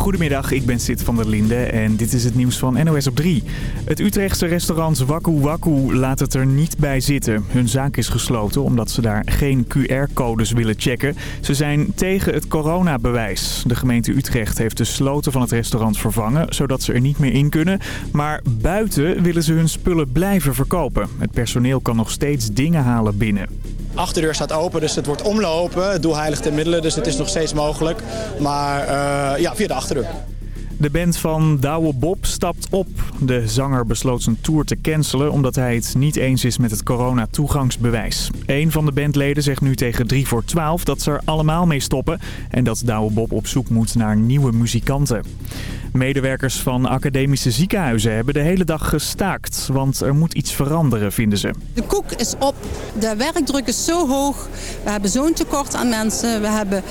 Goedemiddag, ik ben Sid van der Linde en dit is het nieuws van NOS op 3. Het Utrechtse restaurant Waku Waku laat het er niet bij zitten. Hun zaak is gesloten omdat ze daar geen QR-codes willen checken. Ze zijn tegen het coronabewijs. De gemeente Utrecht heeft de sloten van het restaurant vervangen, zodat ze er niet meer in kunnen. Maar buiten willen ze hun spullen blijven verkopen. Het personeel kan nog steeds dingen halen binnen achterdeur staat open, dus het wordt omlopen. Het doel heiligt de middelen, dus het is nog steeds mogelijk. Maar uh, ja, via de achterdeur. De band van Douwe Bob stapt op. De zanger besloot zijn tour te cancelen omdat hij het niet eens is met het corona-toegangsbewijs. Een van de bandleden zegt nu tegen 3 voor 12 dat ze er allemaal mee stoppen en dat Douwe Bob op zoek moet naar nieuwe muzikanten. Medewerkers van academische ziekenhuizen hebben de hele dag gestaakt, want er moet iets veranderen, vinden ze. De koek is op, de werkdruk is zo hoog, we hebben zo'n tekort aan mensen, we hebben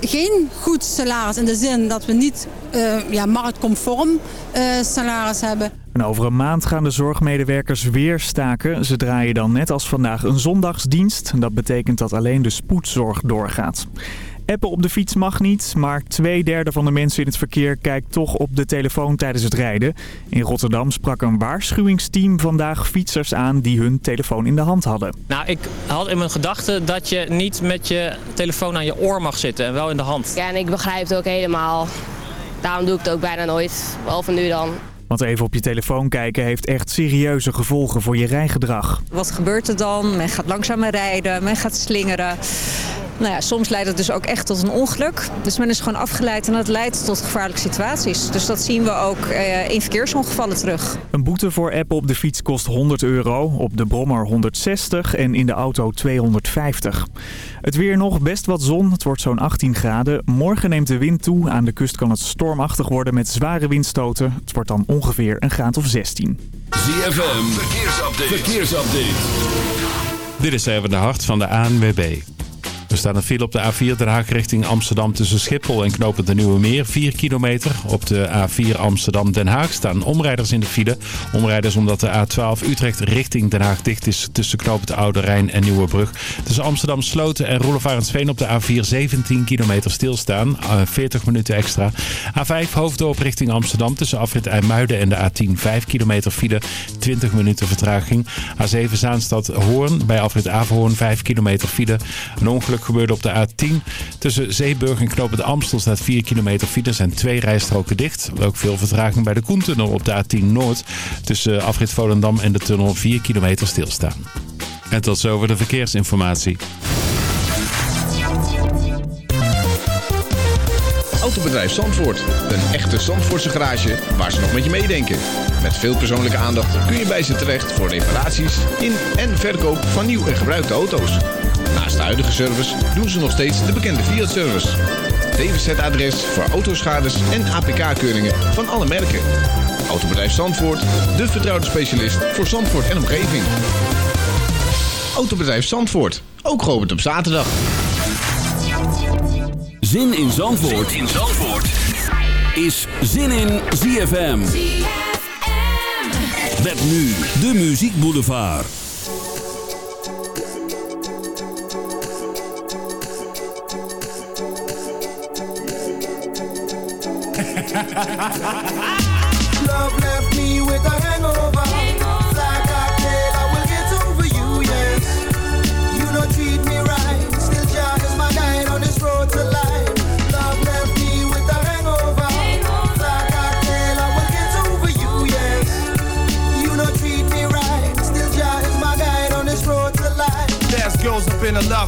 geen goed salaris in de zin dat we niet uh, ja, marktconform uh, salaris hebben. En over een maand gaan de zorgmedewerkers weer staken. Ze draaien dan net als vandaag een zondagsdienst. Dat betekent dat alleen de spoedzorg doorgaat. Appen op de fiets mag niet, maar twee derde van de mensen in het verkeer kijkt toch op de telefoon tijdens het rijden. In Rotterdam sprak een waarschuwingsteam vandaag fietsers aan die hun telefoon in de hand hadden. Nou, ik had in mijn gedachten dat je niet met je telefoon aan je oor mag zitten en wel in de hand. Ja, en ik begrijp het ook helemaal. Daarom doe ik het ook bijna nooit, behalve nu dan. Want even op je telefoon kijken heeft echt serieuze gevolgen voor je rijgedrag. Wat gebeurt er dan? Men gaat langzamer rijden, men gaat slingeren. Nou ja, soms leidt het dus ook echt tot een ongeluk. Dus men is gewoon afgeleid en dat leidt tot gevaarlijke situaties. Dus dat zien we ook eh, in verkeersongevallen terug. Een boete voor app op de fiets kost 100 euro, op de brommer 160 en in de auto 250. Het weer nog, best wat zon. Het wordt zo'n 18 graden. Morgen neemt de wind toe. Aan de kust kan het stormachtig worden met zware windstoten. Het wordt dan ongeveer een graad of 16. ZFM, verkeersupdate. verkeersupdate. Dit is even de hart van de ANWB. Er staat een file op de A4 Den Haag richting Amsterdam tussen Schiphol en Knopen de Nieuwe Meer. 4 kilometer. Op de A4 Amsterdam-Den Haag staan omrijders in de file. Omrijders omdat de A12 Utrecht richting Den Haag dicht is tussen Knopen de Oude Rijn en Nieuwebrug. Tussen Amsterdam Sloten en Roelofarensveen op de A4 17 kilometer stilstaan. 40 minuten extra. A5 Hoofddorp richting Amsterdam tussen afrit IJmuiden en de A10 5 kilometer file. 20 minuten vertraging. A7 Zaanstad Hoorn bij afrit Averhoorn 5 kilometer file. Een ongeluk gebeurde op de A10. Tussen Zeeburg en Knopen de Amstel staat 4 kilometer file. zijn twee rijstroken dicht. Ook veel vertraging bij de Koentunnel op de A10 Noord. Tussen afrit Volendam en de tunnel 4 kilometer stilstaan. En tot zover de verkeersinformatie. Autobedrijf Zandvoort. Een echte Zandvoortse garage waar ze nog met je meedenken. Met veel persoonlijke aandacht kun je bij ze terecht voor reparaties in en verkoop van nieuw en gebruikte auto's. Naast de huidige service doen ze nog steeds de bekende Fiat-service. DWZ-adres voor autoschades en APK-keuringen van alle merken. Autobedrijf Zandvoort, de vertrouwde specialist voor Zandvoort en omgeving. Autobedrijf Zandvoort, ook geopend op zaterdag. Zin in Zandvoort, zin in Zandvoort. is Zin in ZFM. ZFM. Met nu de Muziek Boulevard. Love left me with a hangover. hangover. I will get over you, yes. You don't treat me right. Still is my guide on this road to life. Love left me with a hangover. I will get over you, yes. You don't treat me right. Still is my guide on this road to life. Girls up in the love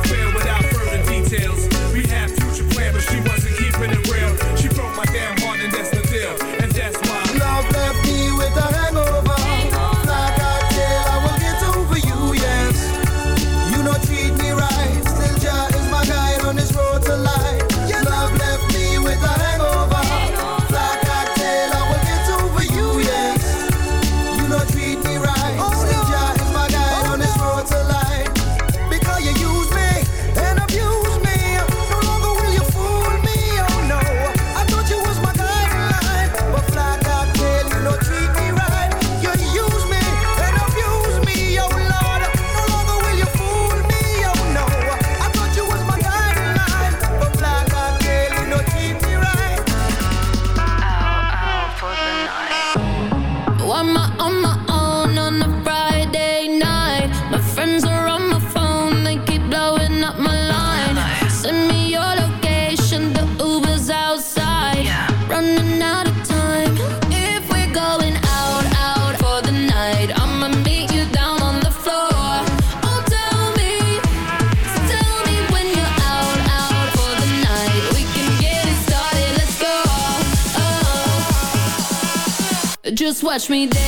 touch me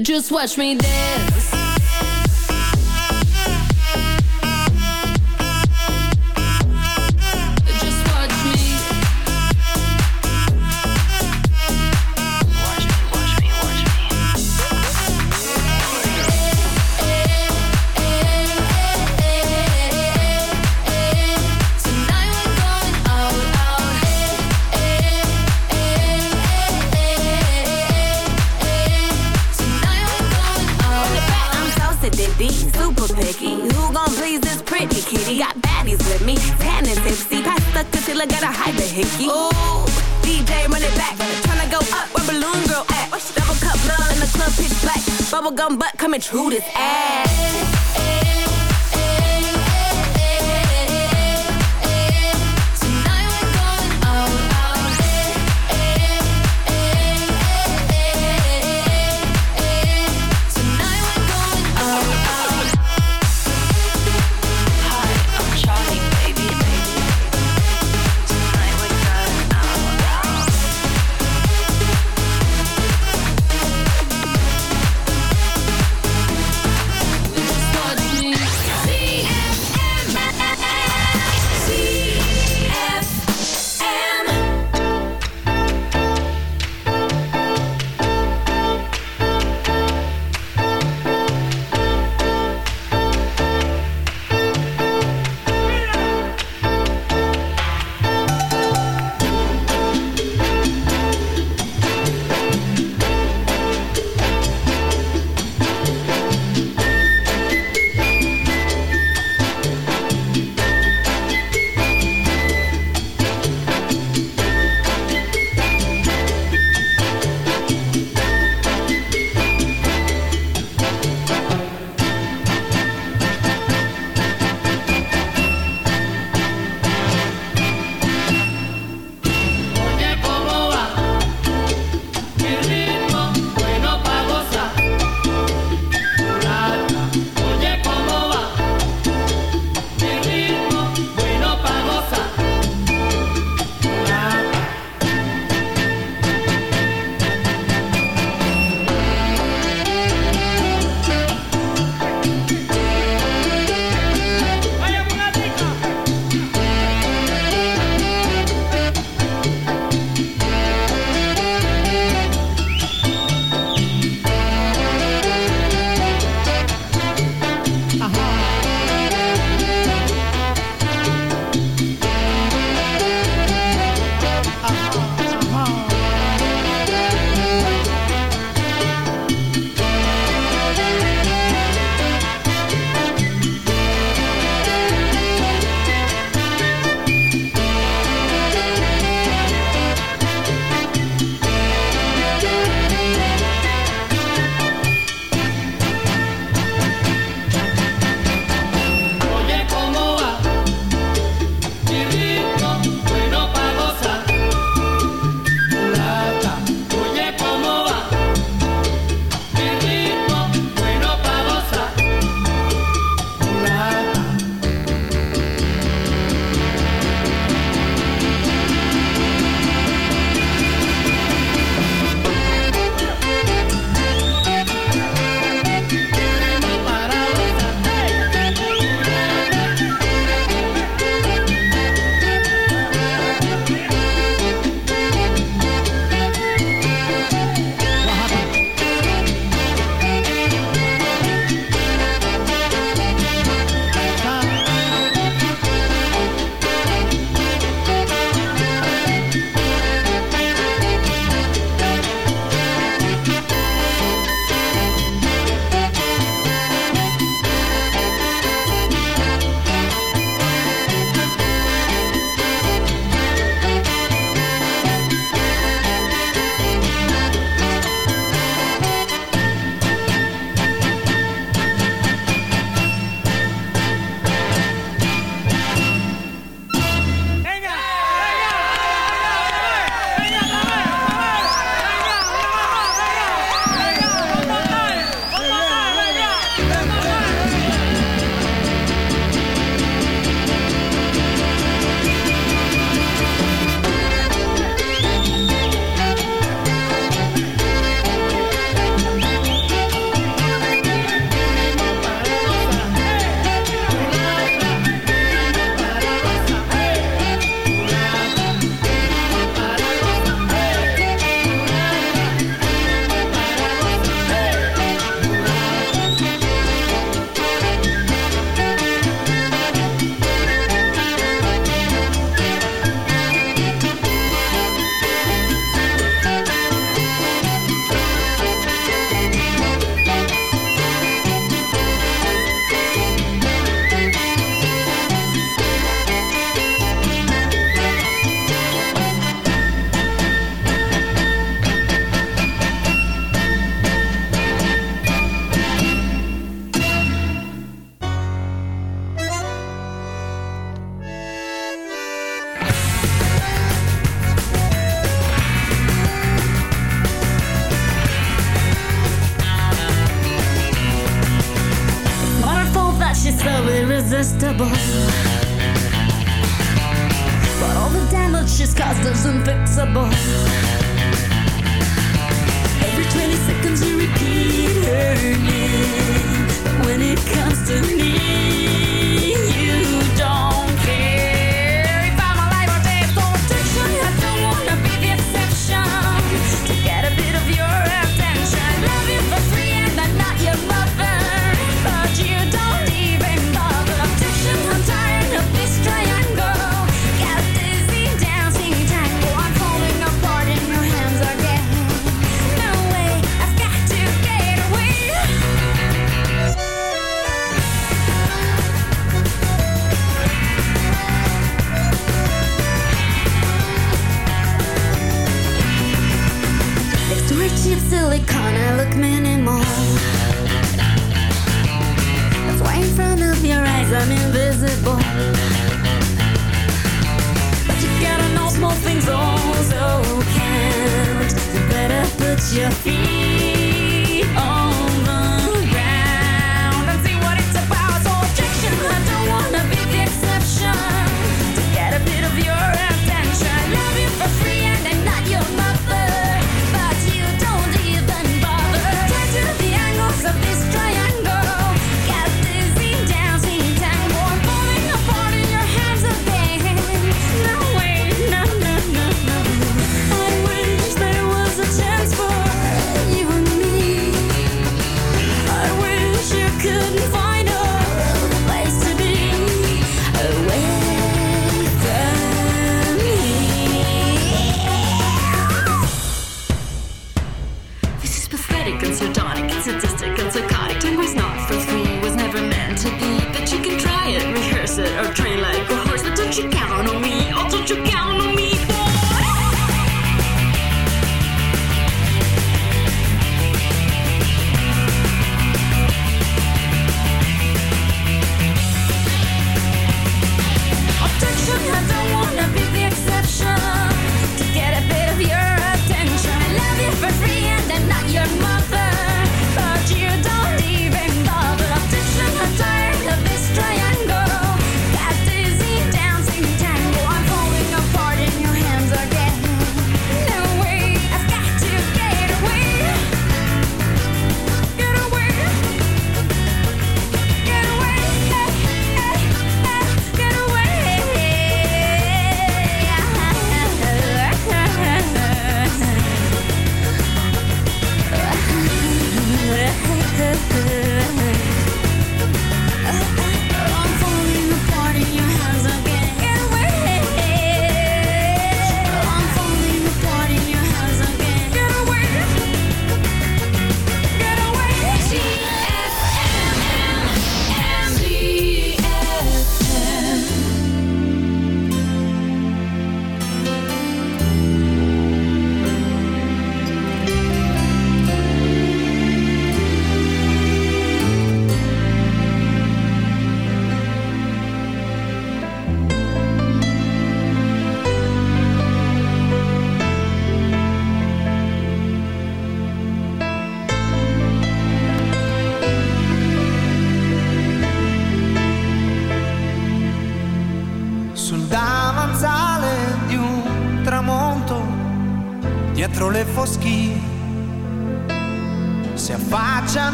Just watch me dance. Bubblegum butt coming true this ass.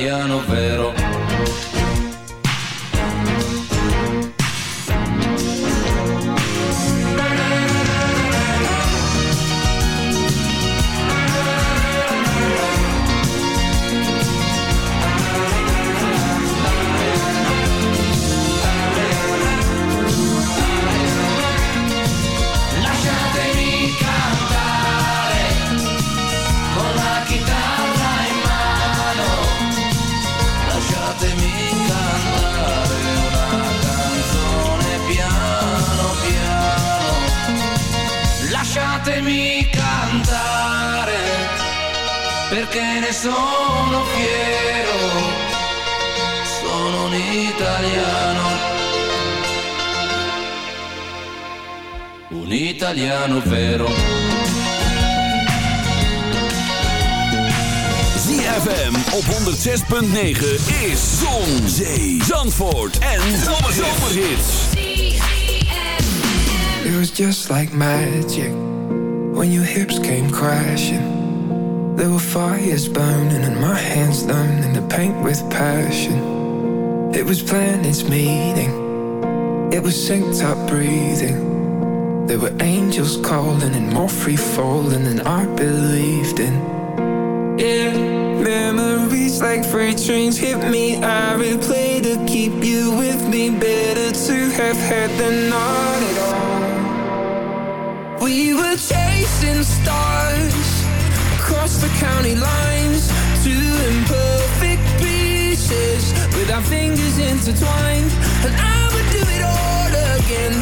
italiano vero. Perché ne sono fiero. Sono un italiano. Un italiano vero. ZFM op 106.9 is Zon, Zee, Zandvoort en Zomerhits. It was just like magic when your hips came crashing. There were fires burning and my hands learning to paint with passion. It was planets meeting, it was synced up breathing. There were angels calling and more free falling than I believed in. Yeah, memories like freight trains hit me. I replay to keep you with me. Better to have had than not at all. We were chasing stars the county lines, two imperfect pieces with our fingers intertwined. And I would do it all again,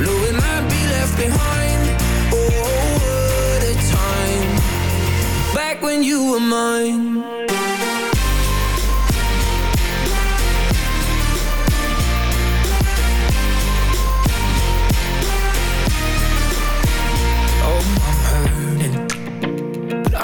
knowing I'd be left behind. Oh, what a time back when you were mine.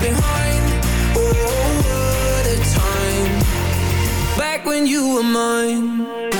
Behind. Oh, what a time back when you were mine.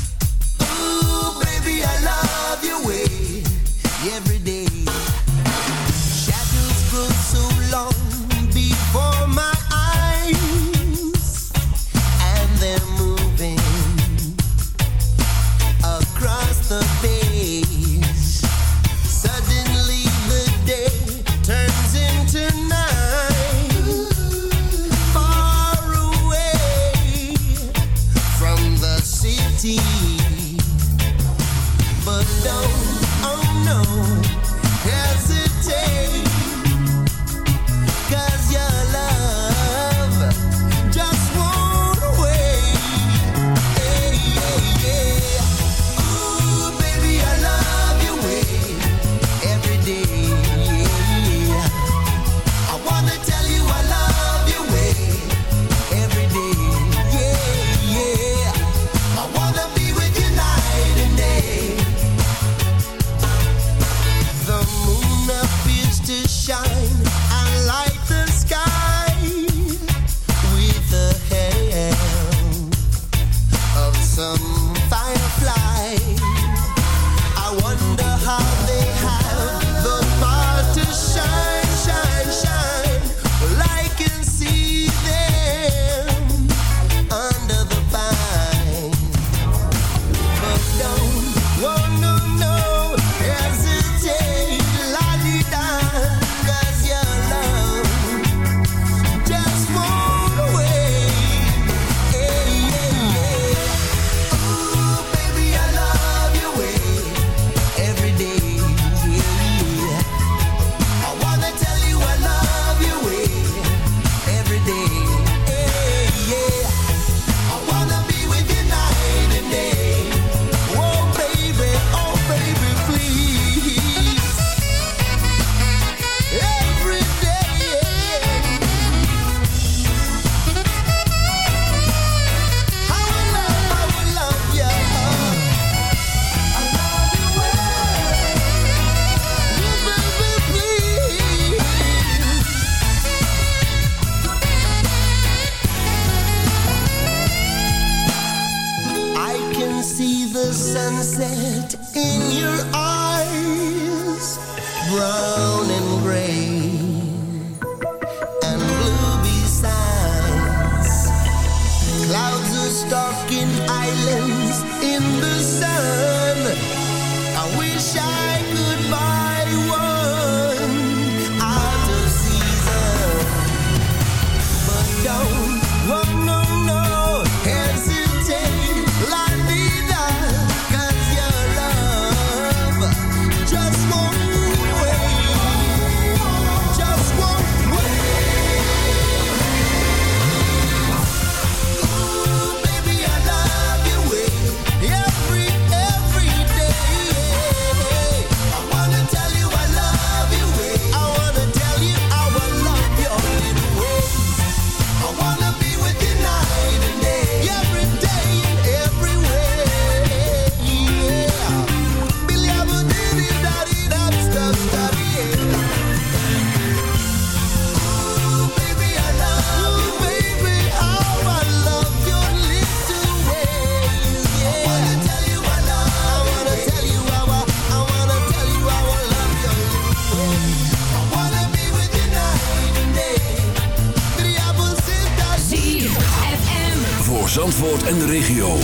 Zandvoort en de regio.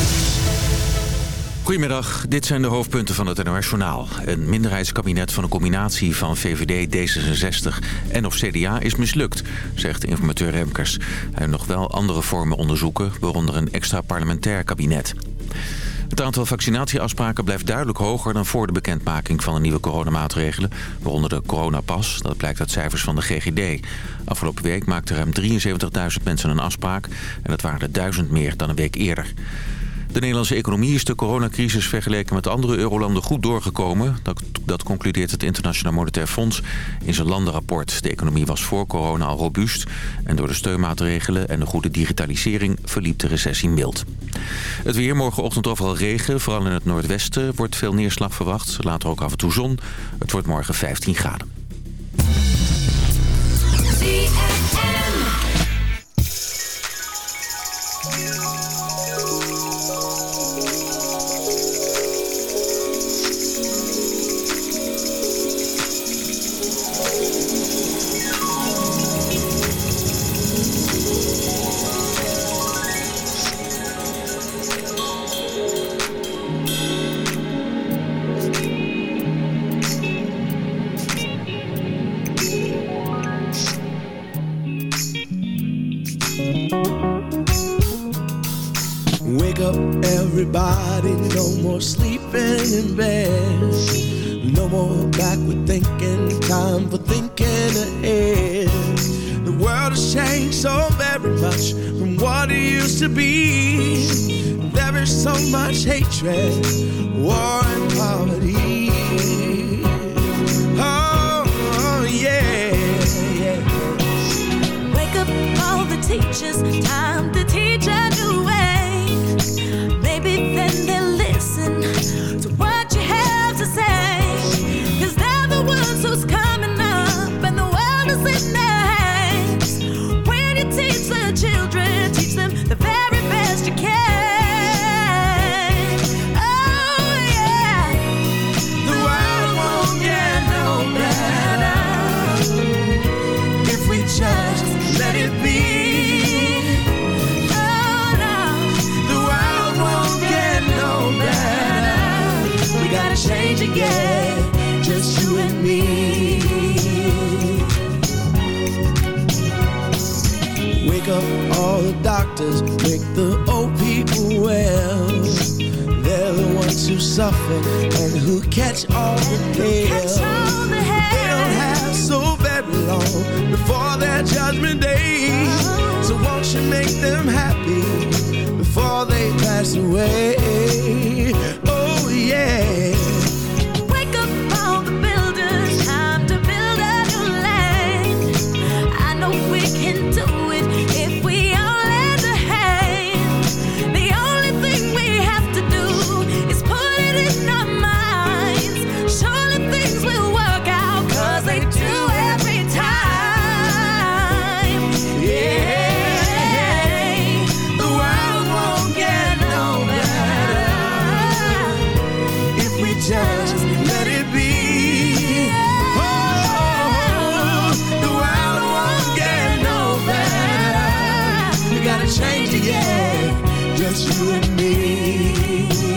Goedemiddag, dit zijn de hoofdpunten van het NOS Journaal. Een minderheidskabinet van een combinatie van VVD, D66 en of CDA is mislukt, zegt informateur Remkers. Hij nog wel andere vormen onderzoeken, waaronder een extra parlementair kabinet. Het aantal vaccinatieafspraken blijft duidelijk hoger dan voor de bekendmaking van de nieuwe coronamaatregelen, waaronder de coronapas. Dat blijkt uit cijfers van de GGD. Afgelopen week maakten ruim 73.000 mensen een afspraak en dat waren er duizend meer dan een week eerder. De Nederlandse economie is de coronacrisis vergeleken met andere eurolanden goed doorgekomen. Dat, dat concludeert het Internationaal Monetair Fonds in zijn landenrapport. De economie was voor corona al robuust. En door de steunmaatregelen en de goede digitalisering verliep de recessie mild. Het weer morgenochtend overal regen. Vooral in het noordwesten wordt veel neerslag verwacht. Later ook af en toe zon. Het wordt morgen 15 graden. More backward thinking, time for thinking ahead. The world has changed so very much from what it used to be. There is so much hatred, war, and poverty. You and me.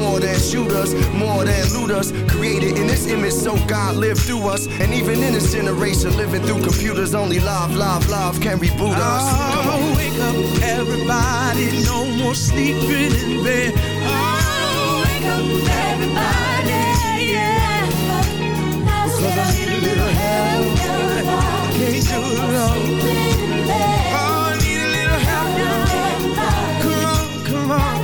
than shooters, more than looters. Created in this image so God lived through us. And even in this generation, living through computers, only love, love, love can reboot us. Come on. Oh, wake up, everybody. No more sleeping in bed. Oh, wake up, everybody. Yeah. Cause I need a little help. I can't do it alone. Oh, I need a little help. Come come on, come on,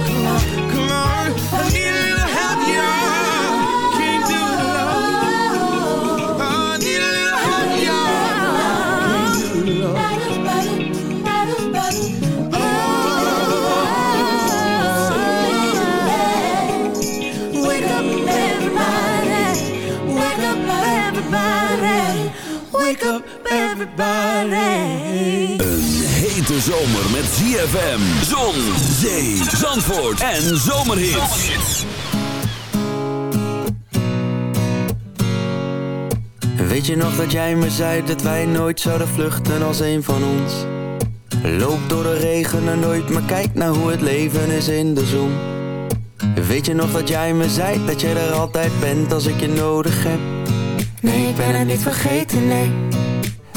everybody. Een hete zomer met ZFM, zon, zee, zandvoort en zomerhits. Weet je nog dat jij me zei dat wij nooit zouden vluchten als een van ons? Loop door de regen en nooit, maar kijk naar hoe het leven is in de zon. Weet je nog dat jij me zei dat je er altijd bent als ik je nodig heb? Nee, ik ben het niet vergeten, nee.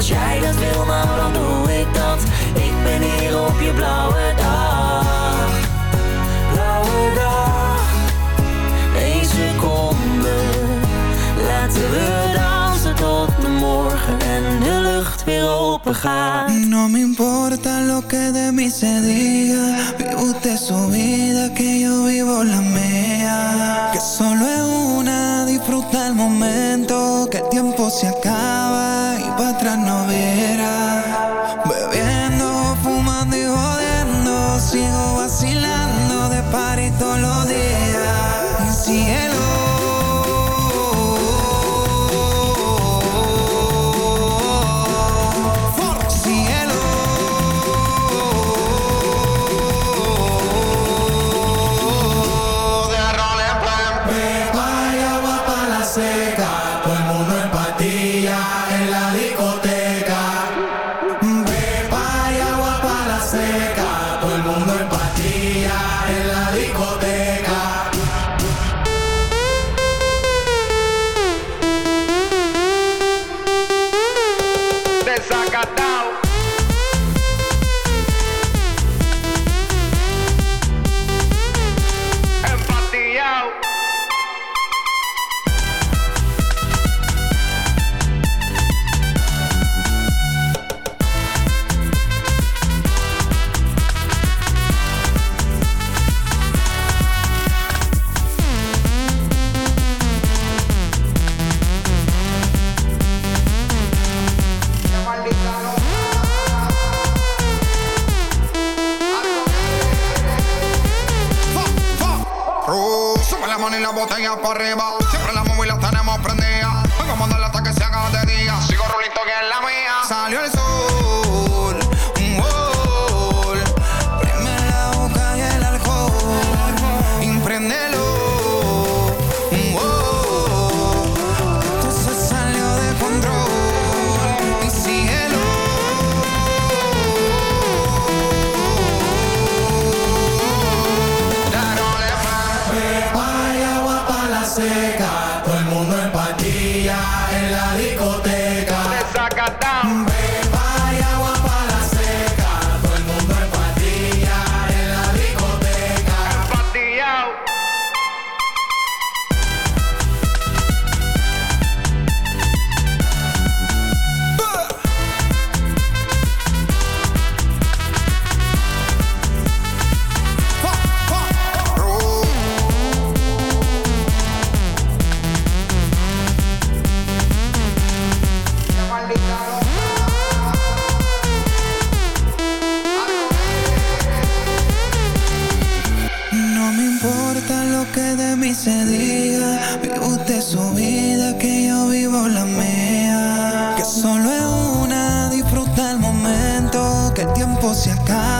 Als jij dat wil, nou dan doe ik dat. Ik ben hier op je blauwe dag. Blauwe dag. Eén seconde. Laten we dansen tot de morgen en de lucht weer open gaat. No me importa lo que de mí se diga. Vive usted su vida, que yo vivo la mía. Del momento que el tiempo se acaba y para atrás no verás. se diga. Vive usted su vida, que yo vivo la mía. Que solo es una, disfruta el momento, que el tiempo se acaba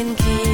been king.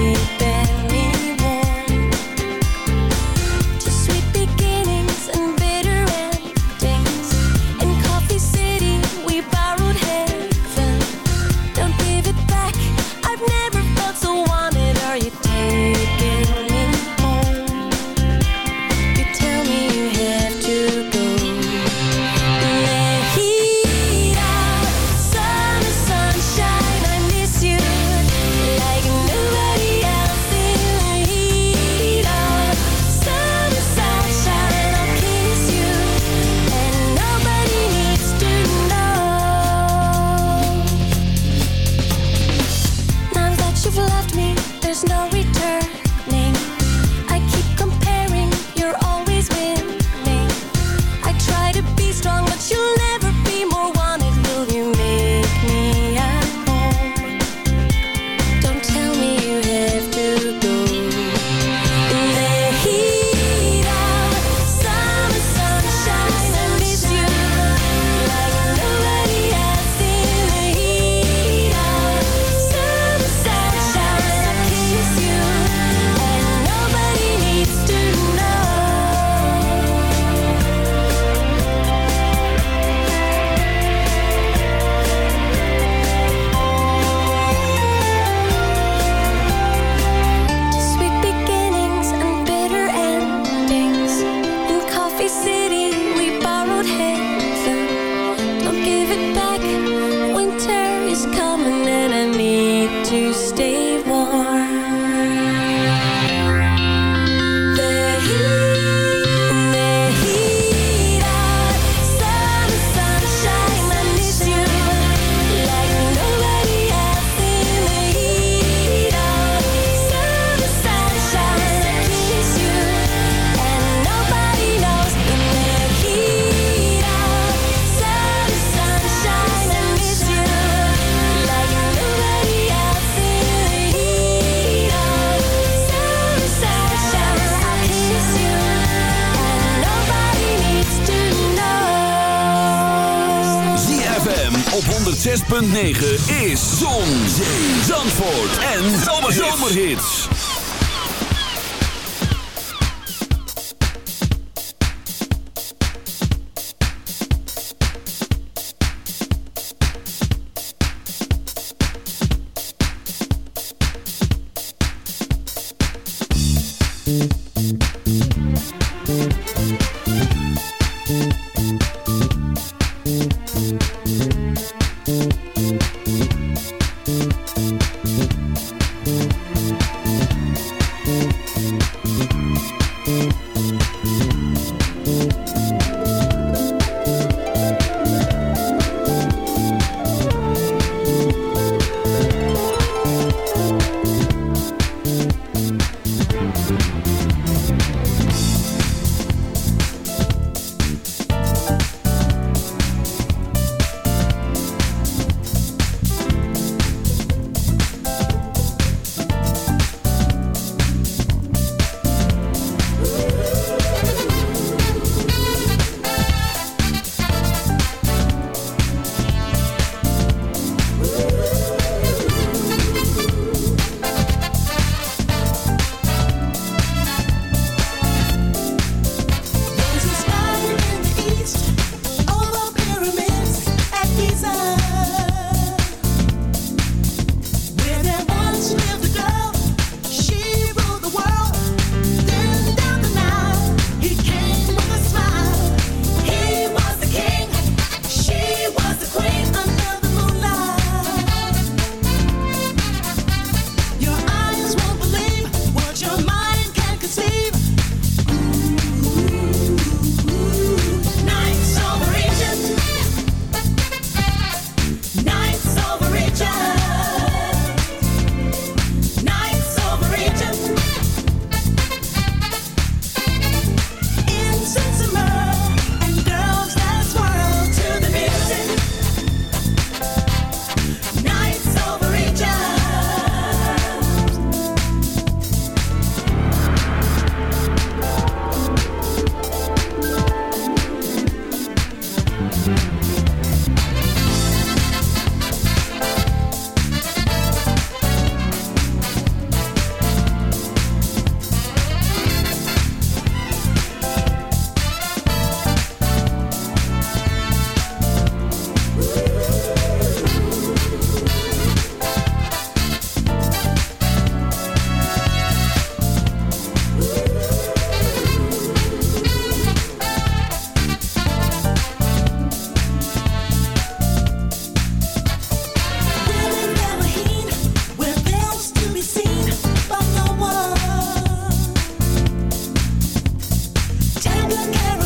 106.9 is Zon, Zee, care